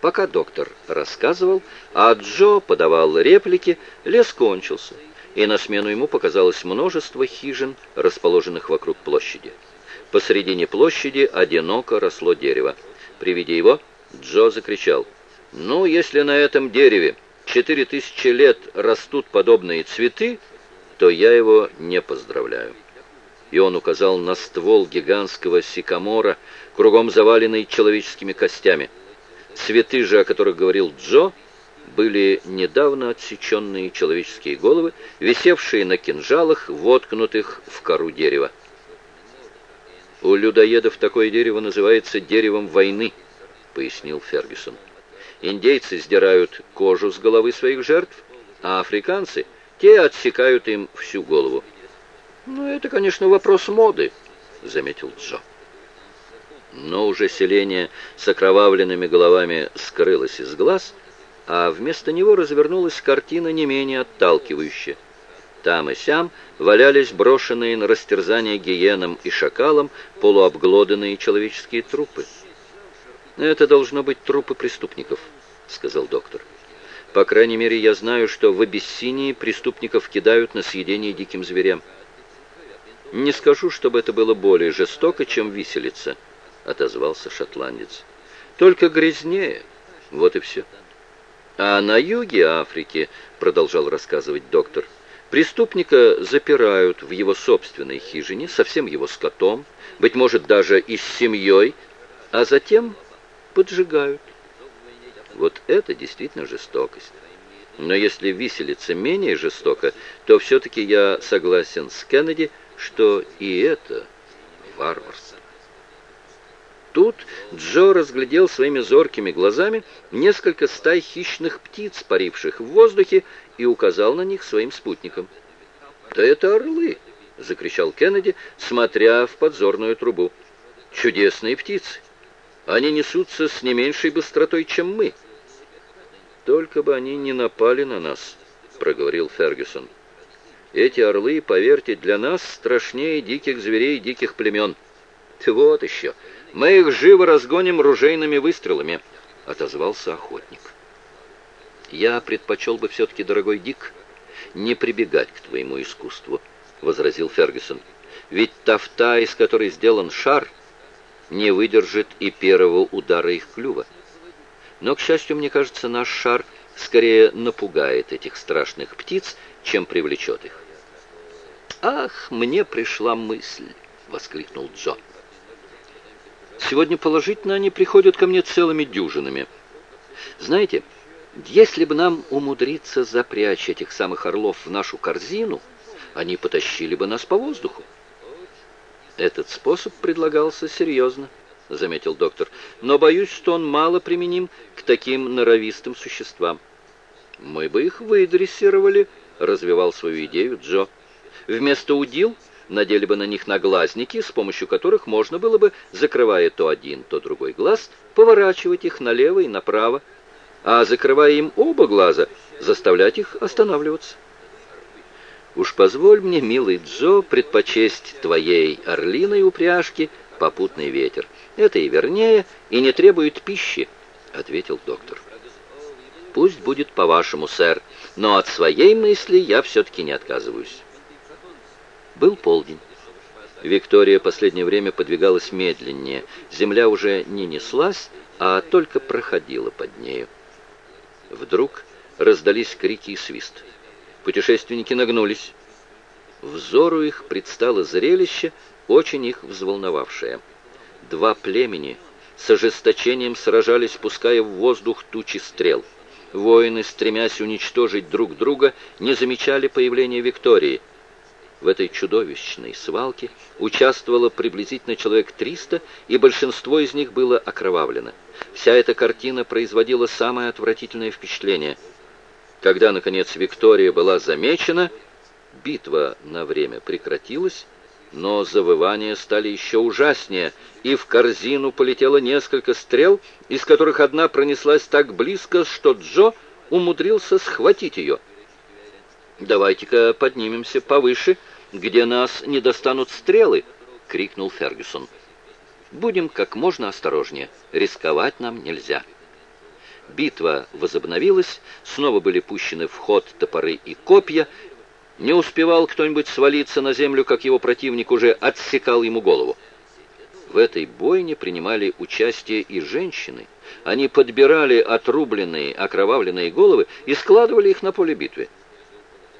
Пока доктор рассказывал, а Джо подавал реплики, лес кончился, и на смену ему показалось множество хижин, расположенных вокруг площади. Посредине площади одиноко росло дерево. При виде его Джо закричал, «Ну, если на этом дереве четыре тысячи лет растут подобные цветы, то я его не поздравляю». И он указал на ствол гигантского сикамора, кругом заваленный человеческими костями – Цветы же, о которых говорил Джо, были недавно отсеченные человеческие головы, висевшие на кинжалах, воткнутых в кору дерева. «У людоедов такое дерево называется деревом войны», — пояснил Фергюсон. «Индейцы сдирают кожу с головы своих жертв, а африканцы, те отсекают им всю голову». «Ну, это, конечно, вопрос моды», — заметил Джо. Но уже селение с окровавленными головами скрылось из глаз, а вместо него развернулась картина не менее отталкивающая. Там и сям валялись брошенные на растерзание гиенам и шакалам полуобглоданные человеческие трупы. «Это должно быть трупы преступников», — сказал доктор. «По крайней мере, я знаю, что в Абиссинии преступников кидают на съедение диким зверям. Не скажу, чтобы это было более жестоко, чем виселица». — отозвался шотландец. «Только грязнее. Вот и все». «А на юге Африки, — продолжал рассказывать доктор, — преступника запирают в его собственной хижине со всем его скотом, быть может, даже и с семьей, а затем поджигают. Вот это действительно жестокость. Но если виселица менее жестоко, то все-таки я согласен с Кеннеди, что и это варварство. Тут Джо разглядел своими зоркими глазами несколько стай хищных птиц, паривших в воздухе, и указал на них своим спутникам. «Да это орлы!» — закричал Кеннеди, смотря в подзорную трубу. «Чудесные птицы! Они несутся с не меньшей быстротой, чем мы!» «Только бы они не напали на нас!» — проговорил Фергюсон. «Эти орлы, поверьте, для нас страшнее диких зверей диких племен. Вот еще!» Мы их живо разгоним ружейными выстрелами», — отозвался охотник. «Я предпочел бы все-таки, дорогой Дик, не прибегать к твоему искусству», — возразил Фергюсон. «Ведь тафта, из которой сделан шар, не выдержит и первого удара их клюва. Но, к счастью, мне кажется, наш шар скорее напугает этих страшных птиц, чем привлечет их». «Ах, мне пришла мысль!» — воскликнул Джон. Сегодня положительно они приходят ко мне целыми дюжинами. Знаете, если бы нам умудриться запрячь этих самых орлов в нашу корзину, они потащили бы нас по воздуху. Этот способ предлагался серьезно, заметил доктор, но боюсь, что он мало применим к таким норовистым существам. Мы бы их выдрессировали, развивал свою идею Джо. Вместо удил надели бы на них наглазники, с помощью которых можно было бы, закрывая то один, то другой глаз, поворачивать их налево и направо, а закрывая им оба глаза, заставлять их останавливаться. Уж позволь мне, милый Джо, предпочесть твоей орлиной упряжки попутный ветер. Это и вернее, и не требует пищи, — ответил доктор. Пусть будет по-вашему, сэр, но от своей мысли я все-таки не отказываюсь. Был полдень. Виктория последнее время подвигалась медленнее. Земля уже не неслась, а только проходила под нею. Вдруг раздались крики и свист. Путешественники нагнулись. Взору их предстало зрелище, очень их взволновавшее. Два племени с ожесточением сражались, пуская в воздух тучи стрел. Воины, стремясь уничтожить друг друга, не замечали появления Виктории — в этой чудовищной свалке участвовало приблизительно человек 300, и большинство из них было окровавлено. Вся эта картина производила самое отвратительное впечатление. Когда, наконец, Виктория была замечена, битва на время прекратилась, но завывания стали еще ужаснее, и в корзину полетело несколько стрел, из которых одна пронеслась так близко, что Джо умудрился схватить ее. «Давайте-ка поднимемся повыше», где нас не достанут стрелы!» — крикнул Фергюсон. «Будем как можно осторожнее. Рисковать нам нельзя». Битва возобновилась, снова были пущены в ход топоры и копья. Не успевал кто-нибудь свалиться на землю, как его противник уже отсекал ему голову. В этой бойне принимали участие и женщины. Они подбирали отрубленные, окровавленные головы и складывали их на поле битвы.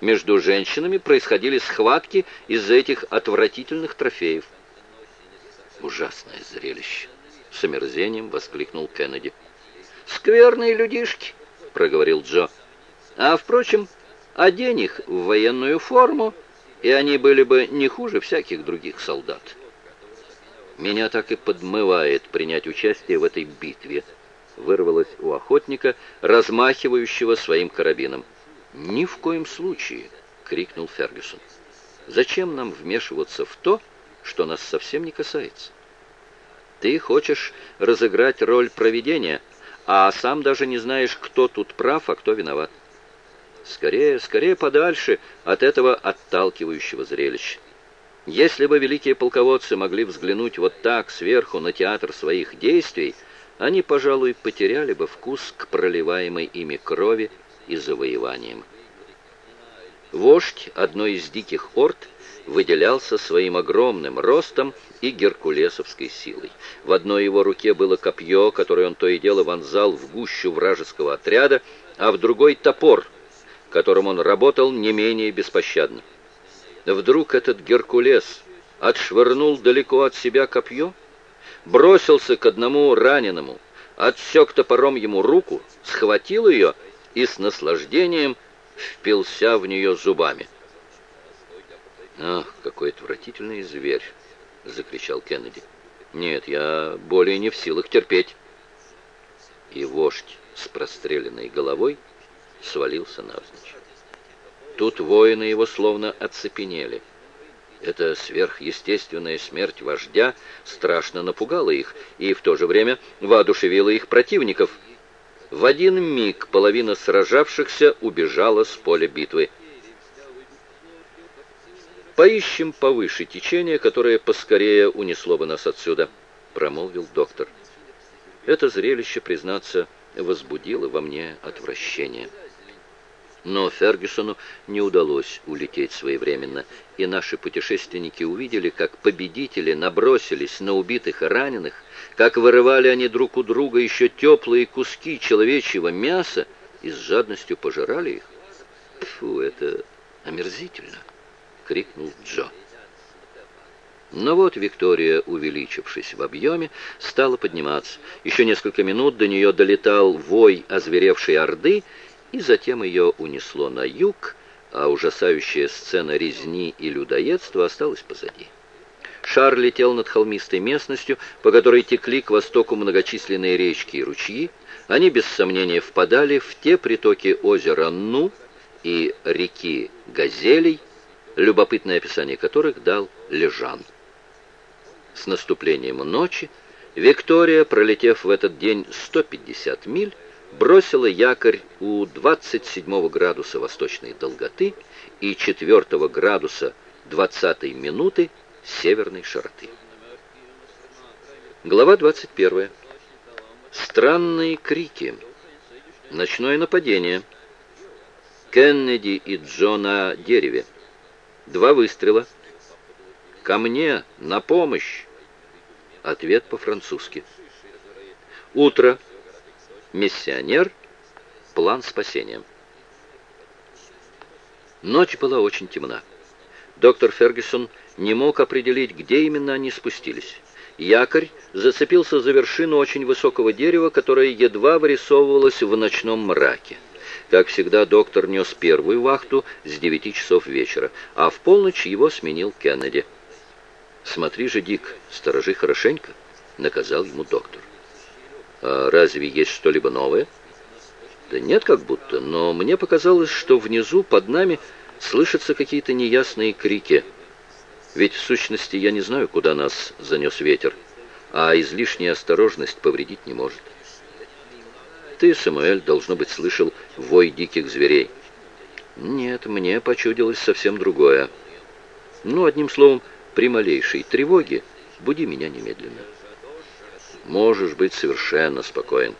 Между женщинами происходили схватки из-за этих отвратительных трофеев. «Ужасное зрелище!» — с омерзением воскликнул Кеннеди. «Скверные людишки», — проговорил Джо. «А, впрочем, одень их в военную форму, и они были бы не хуже всяких других солдат». «Меня так и подмывает принять участие в этой битве», — вырвалось у охотника, размахивающего своим карабином. «Ни в коем случае!» — крикнул Фергюсон. «Зачем нам вмешиваться в то, что нас совсем не касается? Ты хочешь разыграть роль провидения, а сам даже не знаешь, кто тут прав, а кто виноват. Скорее, скорее подальше от этого отталкивающего зрелища. Если бы великие полководцы могли взглянуть вот так сверху на театр своих действий, они, пожалуй, потеряли бы вкус к проливаемой ими крови и завоеваниям. Вождь одной из диких орд выделялся своим огромным ростом и геркулесовской силой. В одной его руке было копье, которое он то и дело вонзал в гущу вражеского отряда, а в другой — топор, которым он работал не менее беспощадно. Вдруг этот Геркулес отшвырнул далеко от себя копье, бросился к одному раненому, отсек топором ему руку, схватил ее и с наслаждением впился в нее зубами. «Ах, какой отвратительный зверь!» — закричал Кеннеди. «Нет, я более не в силах терпеть». И вождь с простреленной головой свалился навзничь. Тут воины его словно оцепенели. Эта сверхъестественная смерть вождя страшно напугала их и в то же время воодушевила их противников. В один миг половина сражавшихся убежала с поля битвы. «Поищем повыше течение, которое поскорее унесло бы нас отсюда», — промолвил доктор. Это зрелище, признаться, возбудило во мне отвращение. Но Фергюсону не удалось улететь своевременно, и наши путешественники увидели, как победители набросились на убитых и раненых, как вырывали они друг у друга еще теплые куски человечьего мяса и с жадностью пожирали их. Фу, это омерзительно крикнул Джо. Но вот Виктория, увеличившись в объеме, стала подниматься. Еще несколько минут до нее долетал вой озверевшей орды, и затем ее унесло на юг, а ужасающая сцена резни и людоедства осталась позади. Шар летел над холмистой местностью, по которой текли к востоку многочисленные речки и ручьи. Они, без сомнения, впадали в те притоки озера Ну и реки Газелей, любопытное описание которых дал Лежан. С наступлением ночи Виктория, пролетев в этот день 150 миль, бросила якорь у 27 градуса восточной долготы и 4 градуса 20 минуты северной широты. Глава 21. Странные крики. Ночное нападение. Кеннеди и Джо на дереве. Два выстрела. «Ко мне! На помощь!» Ответ по-французски. Утро. Миссионер. План спасения. Ночь была очень темна. Доктор Фергюсон не мог определить, где именно они спустились. Якорь зацепился за вершину очень высокого дерева, которое едва вырисовывалось в ночном мраке. Как всегда, доктор нес первую вахту с 9 часов вечера, а в полночь его сменил Кеннеди. «Смотри же, Дик, сторожи хорошенько», — наказал ему доктор. «А разве есть что-либо новое?» «Да нет, как будто, но мне показалось, что внизу, под нами, слышатся какие-то неясные крики. Ведь, в сущности, я не знаю, куда нас занес ветер, а излишняя осторожность повредить не может». Ты, Самуэль, должно быть, слышал вой диких зверей. Нет, мне почудилось совсем другое. Ну, одним словом, при малейшей тревоге буди меня немедленно. Можешь быть совершенно спокоен.